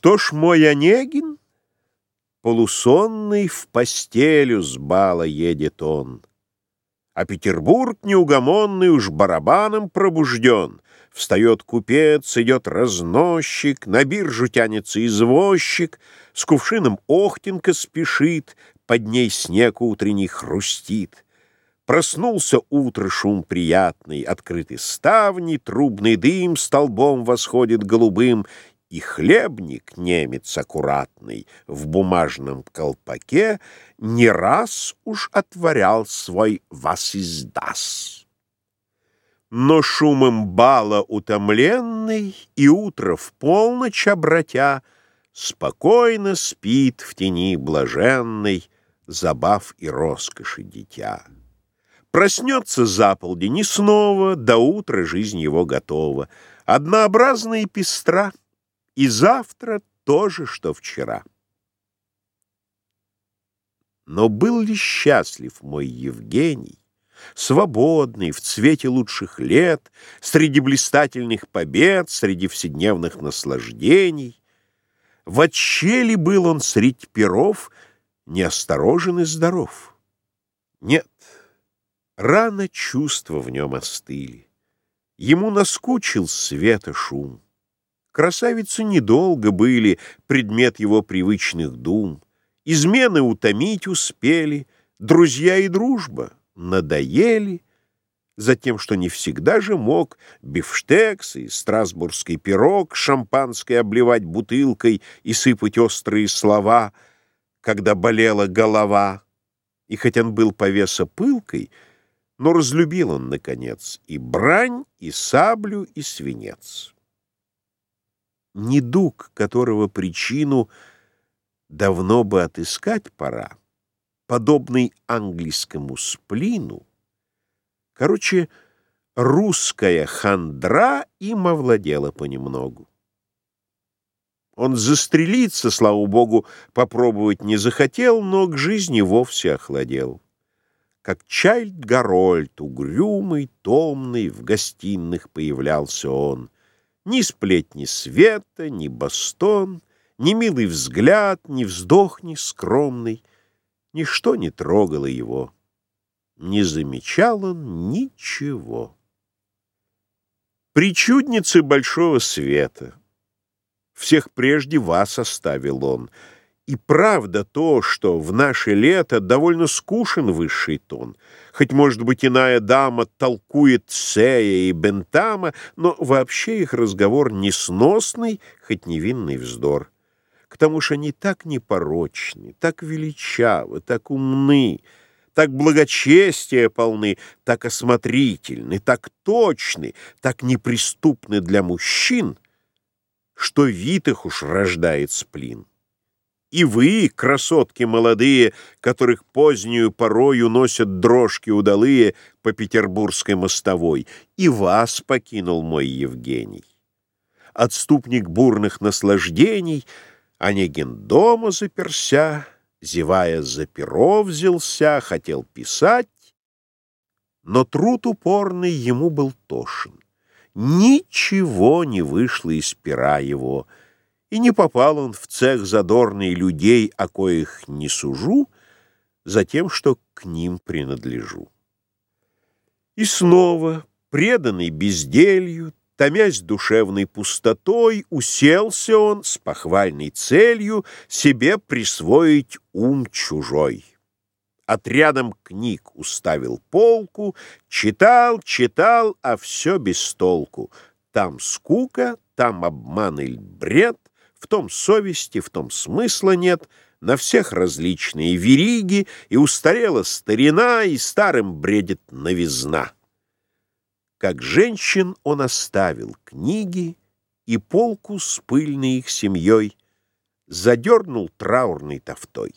Что ж мой Онегин? Полусонный в постелю с бала едет он. А Петербург неугомонный уж барабаном пробужден. Встает купец, идет разносчик, на биржу тянется извозчик, с кувшином Охтенка спешит, под ней снег утренний хрустит. Проснулся утро шум приятный, открыты ставни, трубный дым столбом восходит голубым, и хлебник, немец аккуратный, в бумажном колпаке не раз уж отворял свой «вас издас». Но шумом бала утомленный и утро в полночь обратя спокойно спит в тени блаженной забав и роскоши дитя. Проснется за полдень и снова до утра жизнь его готова, однообразна и пестра — и завтра то же, что вчера. Но был ли счастлив мой Евгений, свободный, в цвете лучших лет, среди блистательных побед, среди вседневных наслаждений? Вообще ли был он средь перов неосторожен и здоров? Нет, рано чувства в нем остыли. Ему наскучил света шум. Красавицы недолго были предмет его привычных дум. Измены утомить успели, друзья и дружба надоели, за тем, что не всегда же мог бифштекс и страсбургский пирог шампанское обливать бутылкой и сыпать острые слова, когда болела голова. И хоть он был повеса пылкой, но разлюбил он, наконец, и брань, и саблю, и свинец недуг, которого причину давно бы отыскать пора, подобный английскому сплину. Короче, русская хандра им овладела понемногу. Он застрелиться, слава богу, попробовать не захотел, но к жизни вовсе охладел. Как Чайльд Гарольд, угрюмый, томный, в гостиных появлялся он — ни сплетни света, ни бастон, Ни милый взгляд, ни вздох ни скромный, Ничто не трогало его, Не замечал он ничего. Причудницы большого света, Всех прежде вас оставил он — и правда то, что в наше лето довольно скушен высший тон. Хоть, может быть, иная дама толкует Сея и Бентама, но вообще их разговор несносный, хоть невинный вздор. К тому же они так непорочны, так величавы, так умны, так благочестия полны, так осмотрительны, так точны, так неприступны для мужчин, что вид их уж рождает сплин. И вы, красотки молодые, которых позднюю порою носят дрожки удалые по петербургской мостовой, и вас покинул мой Евгений. Отступник бурных наслаждений, Онегин дома заперся, зевая за перо взялся, хотел писать, но труд упорный ему был тошен. Ничего не вышло из пера его — и не попал он в цех задорный людей, о коих не сужу, за тем, что к ним принадлежу. И снова, преданный безделью, томясь душевной пустотой, уселся он с похвальной целью себе присвоить ум чужой. Отрядом книг уставил полку, читал, читал, а все без толку. Там скука, там обман или бред, в том совести, в том смысла нет, на всех различные вериги, и устарела старина, и старым бредит новизна. Как женщин он оставил книги и полку с пыльной их семьей, задернул траурной тофтой.